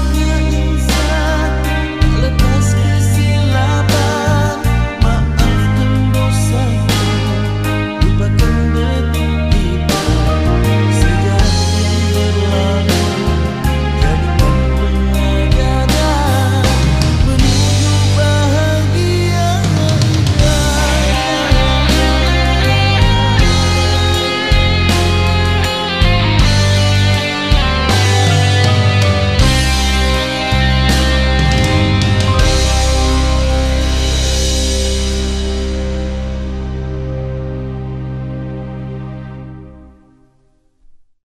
I'll